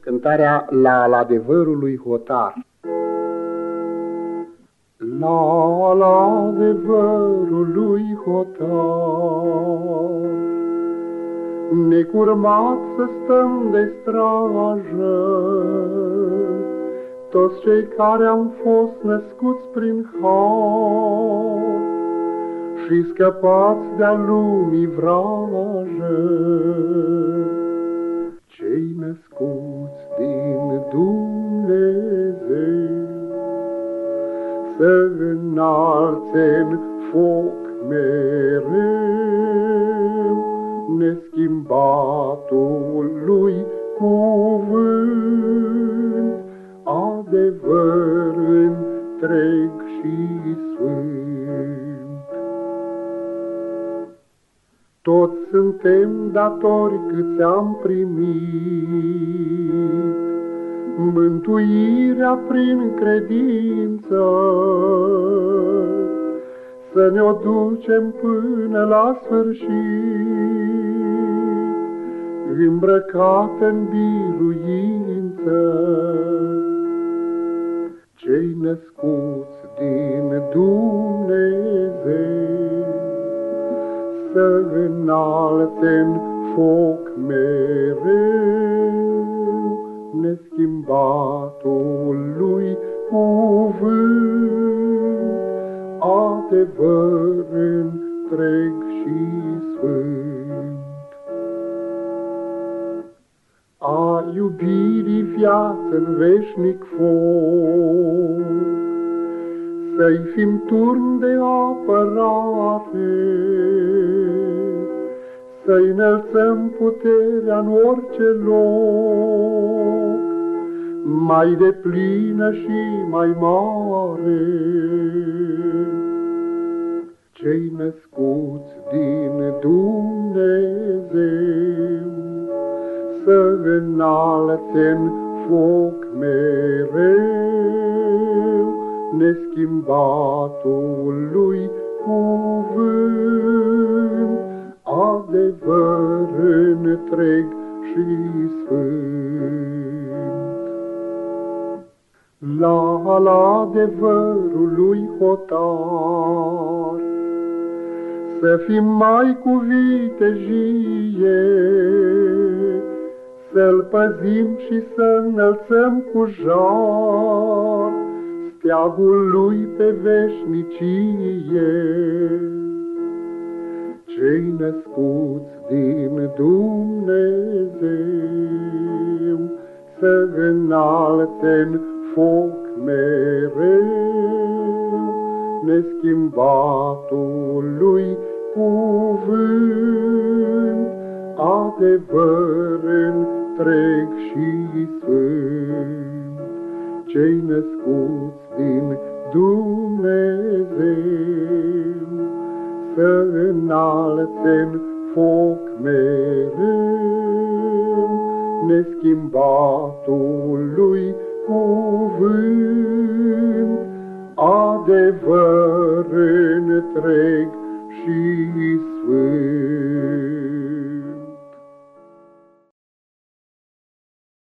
Cântarea la al adevărului hotar. La al adevărului hotar. Necurmat să stăm de strajă Toți cei care am fost născuți prin har Și scăpați de-a lumii vrajă să înalțe în foc mereu neschimbatul lui cuvânt, adevăr întreg și sfânt. Toți suntem datori câți am primit, Mântuirea prin credință, Să ne-o ducem până la sfârșit, Îmbrăcat în biruință. Cei născuți din Dumnezeu, să înalțe foc mereu neschimbatul lui cuvânt, adevăr întreg și sfânt. A iubirii viață în veșnic foc, să-i fim turn de apărare, să-i înălțăm puterea în orice loc, mai de plină și mai mare. Cei născuți din Dumnezeu, să înalțe foc mereu, neschimbatul lui cuvânt, adevăr întreg și sfânt. La al adevărului hotar, să fim mai cu vitejie, să-l păzim și să înălțăm cu jar, steagul lui pe veșnicie. Cei născuți din Dumnezeu să înalțe foc mereu neschimbatul lui cuvânt, adevăr întreg și sfânt. Cei născuți din Dumnezeu, să înalțe foc mereu, neschimbatul she swims.